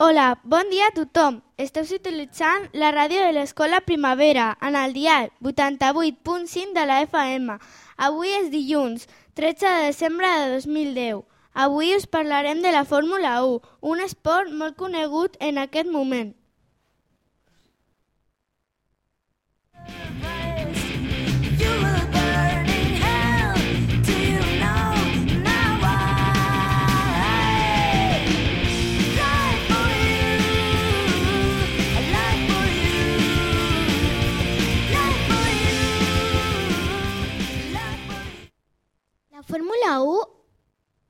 Hola, bon dia a tothom. Esteu utilitzant la ràdio de l'Escola Primavera en el dial 88.5 de la FM. Avui és dilluns, 13 de desembre de 2010. Avui us parlarem de la Fórmula 1, un esport molt conegut en aquest moment. Fórmula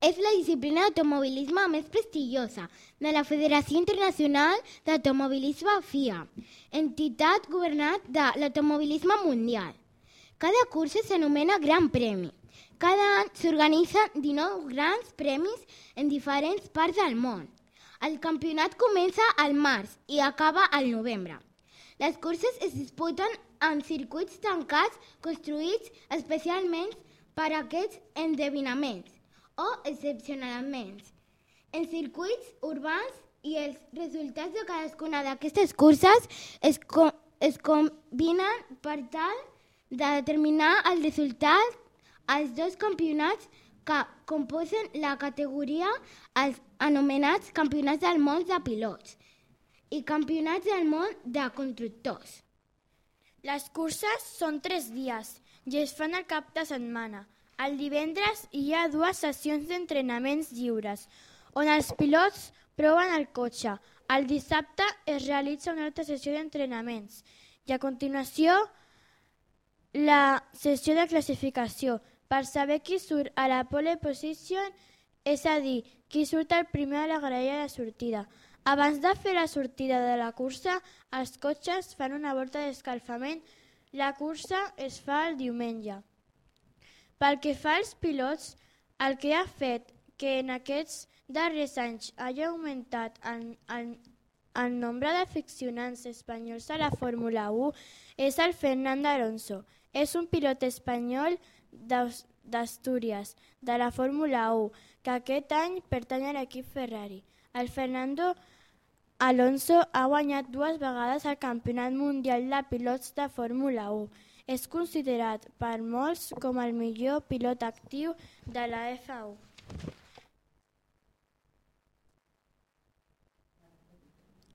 1 és la disciplina d'automobilisme més prestigiosa de la Federació Internacional d'Automobilisme FIA, entitat governat de l'automobilisme mundial. Cada cursa s'anomena Gran Premi. Cada any s'organitzen 19 grans premis en diferents parts del món. El campionat comença al març i acaba al novembre. Les curses es disputen en circuits tancats construïts especialment per aquests endevinaments o excepcionalment. En circuits urbans i els resultats de cadascuna d'aquestes curses es, co es combinen per tal de determinar el resultat als dos campionats que composen la categoria els anomenats campionats del món de pilots i campionats del món de constructors. Les curses són tres dies i es fan al cap de setmana. El divendres hi ha dues sessions d'entrenaments lliures, on els pilots proven el cotxe. El dissabte es realitza una altra sessió d'entrenaments i a continuació la sessió de classificació per saber qui surt a la pole position, és a dir, qui surt el primer a la graella de sortida. Abans de fer la sortida de la cursa, els cotxes fan una volta d'escalfament. La cursa es fa el diumenge. Pel que fa als pilots, el que ha fet que en aquests darrers anys hagi augmentat el, el, el nombre d'aficionats espanyols a la Fórmula 1 és el Fernando Alonso. És un pilot espanyol d'Astúries, de la Fórmula 1, que aquest any pertany a l'equip Ferrari. El Fernando Alonso ha guanyat dues vegades el Campionat Mundial de Pilots de Fórmula 1. És considerat per molts com el millor pilot actiu de la F1.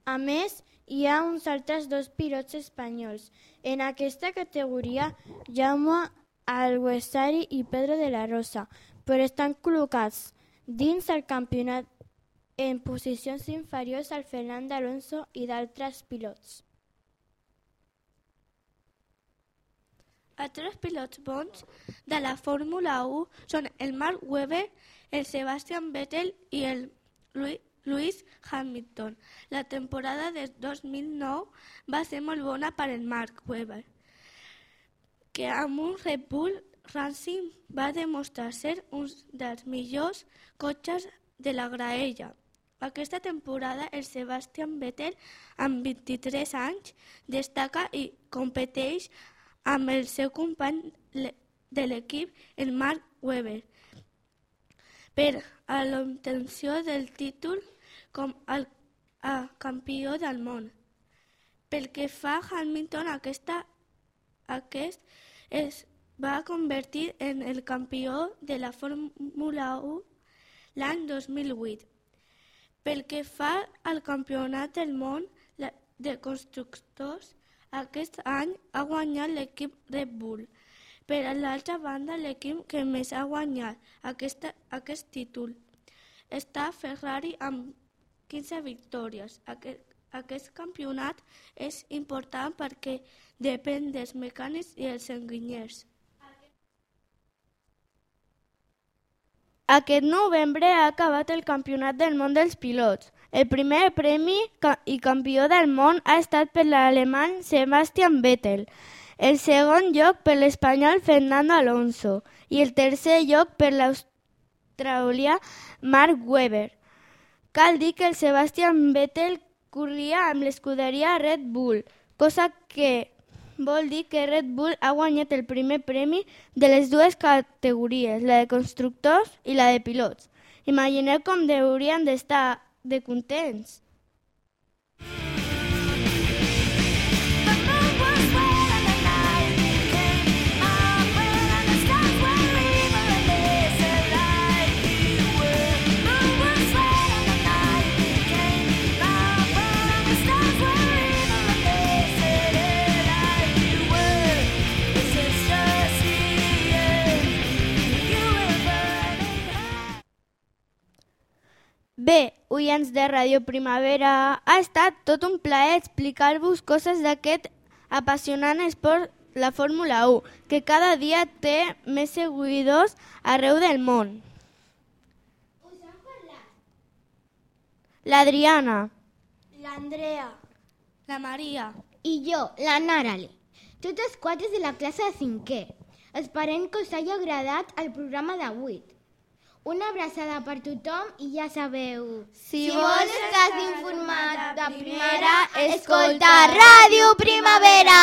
A més, hi ha uns altres dos pilots espanyols. En aquesta categoria, Jaume Alguesari i Pedro de la Rosa, però estan col·locats dins el campionat en posicions inferiors al Fernando Alonso i d'altres pilots. Altres pilots bons de la Fórmula 1 són el Mark Webber, el Sebastian Vettel i el Lewis Hamilton. La temporada de 2009 va ser molt bona per el Mark Webber, que amb un Red Bull Racing va demostrar ser un dels millors cotxes de la graella. Aquesta temporada el Sebastian Vettel, amb 23 anys, destaca i competeix amb el seu company de l'equip, el Mark Webber, per a l'obtenció del títol com el a campió del món. Pel que fa a Hamilton, aquesta, aquest es va convertir en el campió de la Fórmula 1 l'any 2008. Pel que fa al campionat del món de constructors, aquest any ha guanyat l'equip Red Bull. Per a l'altra banda, l'equip que més ha guanyat aquesta, aquest títol està Ferrari amb 15 victòries. Aquest, aquest campionat és important perquè depèn dels mecànics i els enginyers. Aquest novembre ha acabat el Campionat del món dels pilots. El primer premi i campió del món ha estat per l'alemany Sebastian Vettel, el segon lloc per l'espanyol Fernando Alonso i el tercer lloc per l'australià Mark Webber. Cal dir que el Sebastian Vettel corria amb l'escuderia Red Bull, cosa que vol dir que Red Bull ha guanyat el primer premi de les dues categories, la de constructors i la de pilots. Imagineu com deurien d'estar de contents. Bé, oients de Ràdio Primavera, ha estat tot un plaer explicar-vos coses d'aquest apassionant esport, la Fórmula 1, que cada dia té més seguidors arreu del món. L'Adriana. L'Andrea. La Maria. I jo, la Narale. Totes quatre de la classe de cinquè. Esperem que us hagi agradat el programa d'avui. Una abraçada per tothom i ja sabeu... Si vols estar informat de primera, escolta Ràdio Primavera!